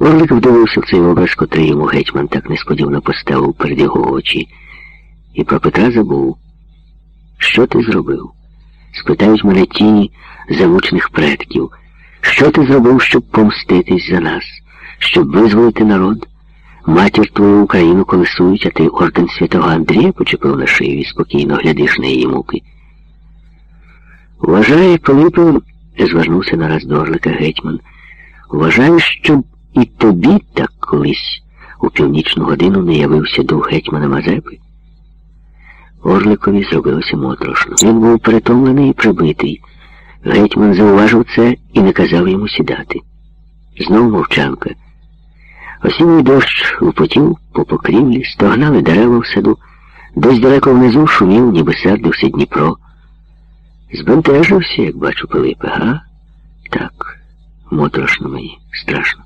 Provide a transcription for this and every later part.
Орлик вдивився в цей образ, котрий йому гетьман так несподівано поставив перед його очі, і про Петра забув. Що ти зробив? Спитають мене тіні замучених предків. Що ти зробив, щоб помститись за нас, щоб визволити народ? Матір твою Україну колесують, а ти орден святого Андрія почепив на шию спокійно глядиш на її муки. Вважає, Пилипе, звернувся нараз до Орлика гетьман, вважаю, щоб і тобі так колись у північну годину не явився дух гетьмана Мазепи. Орликові зробилося моторошно. Він був перетомлений і прибитий. Гетьман зауважив це і наказав йому сідати. Знов мовчанка. Осінній дощ лупотів по покрівлі, стогнали дерева в саду, десь далеко внизу шумів, ніби сердився Дніпро. Збентежився, як бачу Пилипе, га? Так, моторошно мені, страшно.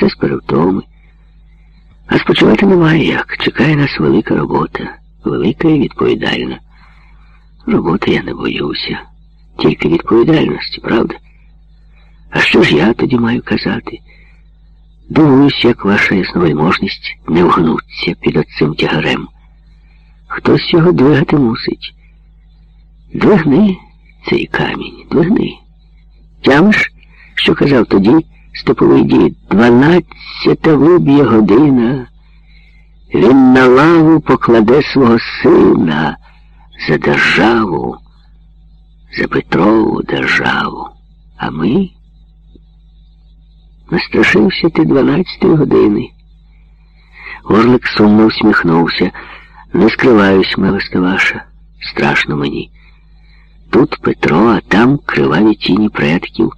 Це з перевтоми. А спочивати немає як. Чекає нас велика робота, велика і відповідальна. Роботи я не боюся, тільки відповідальності, правда? А що ж я тоді маю казати? Дивуюсь, як ваша ясновельможність не вгнуться під оцим тягарем. Хтось його двигати мусить. Двигни цей камінь, двигни. Тямиш, що казав тоді степовий дід, дванадцята виб'є година. Він на лаву покладе свого сина за державу, за Петрову державу. А ми настрашився ти дванадцятої години. Орлик сумно усміхнувся. Не скриваюсь, милости ваша, страшно мені. Тут Петро, а там криваві тіні предків.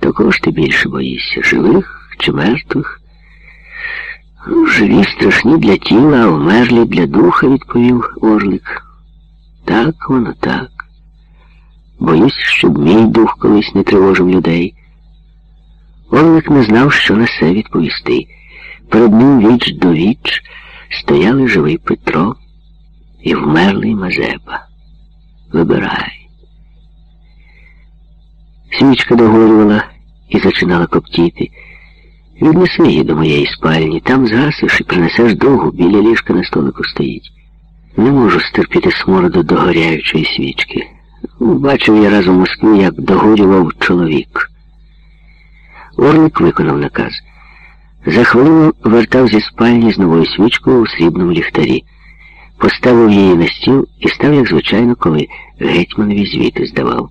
То кого ж ти більше боїшся, живих чи мертвих? Ну, живі страшні для тіла, а вмерлі для духа, відповів Орлик. Так воно так. Боюсь, щоб мій дух колись не тривожив людей. Орлик не знав, що на це відповісти. Перед ним віч до віч стояли живий Петро і вмерлий Мазепа. Вибирай. Свічка догорювала і починала коптіти. Віднеси її до моєї спальні, там згасиш і принесеш довгу, біля ліжка на столику стоїть. Не можу стерпіти смороду догоряючої свічки. Бачив я раз у Москві, як догорював чоловік. Орлик виконав наказ. За хвилину вертав зі спальні з новою свічкою у срібному ліхтарі, поставив її на стіл і став, як звичайно, коли гетьманові звіти здавав.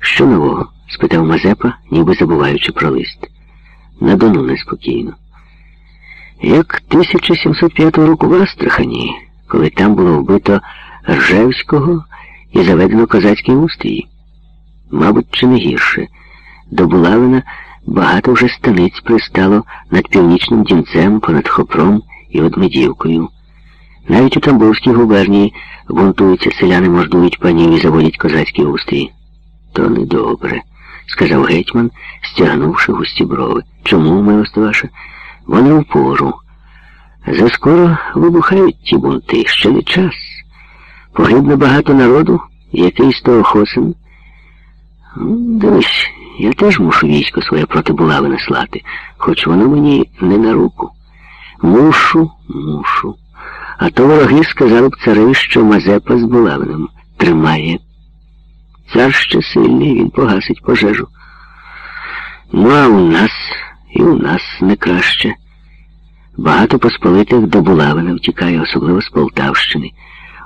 Що нового? спитав Мазепа, ніби забуваючи про лист. На Дону неспокійно. Як 1705 року в Астрахані, коли там було вбито Ржевського і заведено козацький устрій. Мабуть, чи не гірше. До Булавина багато вже станиць пристало над північним дінцем, понад Хопром і Одмедівкою. Навіть у Тамбовській губернії бунтуються селяни, мордують панів і заводять козацький устрій. То недобре, сказав гетьман, стягнувши густі брови. Чому, милости ваша? Вони в пору. Заскоро вибухають ті бунти, ще не час. Погибне багато народу, який з того хосен. Дивись, я теж мушу військо своє проти булави наслати, хоч воно мені не на руку. Мушу, мушу. А то вороги сказали б цареві, що Мазепа з булавиним тримає. Цар ще сильний, він погасить пожежу. Ну, а у нас і у нас не краще. Багато посполитих до Булавина втікає, особливо з Полтавщини.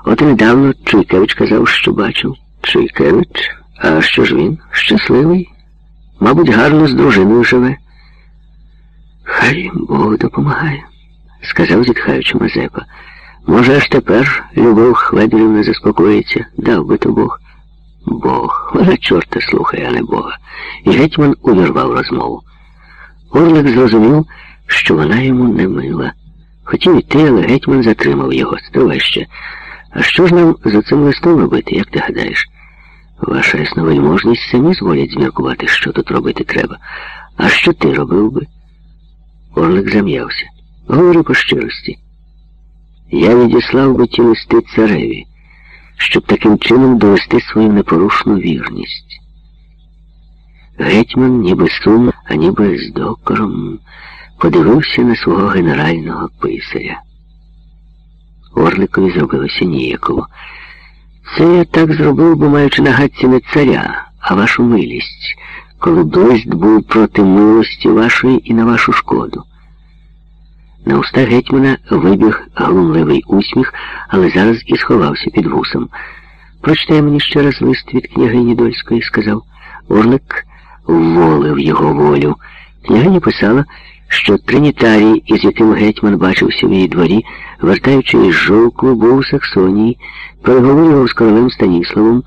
От недавно Чуйкевич казав, що бачив. Чуйкевич? А що ж він? Щасливий? Мабуть, гарно з дружиною живе. Хай їм Бог допомагає, сказав, зітхаючи Мазепа. Може, аж тепер Любов Хведорівна заспокоїться, дав би то Бог. Бог, вона чорта слухає, а не Бога. І гетьман увірвав розмову. Орлик зрозумів, що вона йому не мила. Хотів іти, але гетьман затримав його. Стривай ще. А що ж нам за цим листом робити, як ти гадаєш? Ваша ясновельможність самі зволять зміркувати, що тут робити треба. А що ти робив би? Орлик зам'явся. Говори по щирості. Я відіслав би ті листи цареві щоб таким чином довести свою непорушну вірність. Гетьман ніби сум, а ніби з докором подивився на свого генерального писаря. Орликові зробилося ніяково. Це я так зробив, бо маючи на гадці не царя, а вашу милість, коли дощ був проти милості вашої і на вашу шкоду. На уста гетьмана вибіг глумливий усміх, але зараз і сховався під вусом. Прочитай мені ще раз лист від княгині Дольської, сказав. Орлик вволив його волю. Княгиня писала, що Тринітарій, із яким гетьман бачився в її дворі, вертаючи із жовку, був у Саксонії, переговорював з королем Станіславом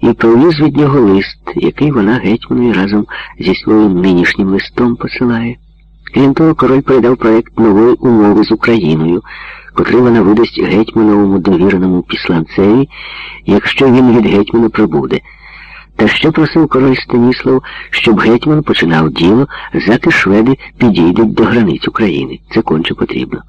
і привіз від нього лист, який вона гетьманові разом зі своїм нинішнім листом посилає. Крім того, король передав проект нової умови з Україною, котрий вона видасть гетьмановому довіреному післанцеві, якщо він від гетьмана прибуде. Та ще просив король Станіслав, щоб гетьман починав діло, заки шведи підійдуть до границь України. Це конче потрібно.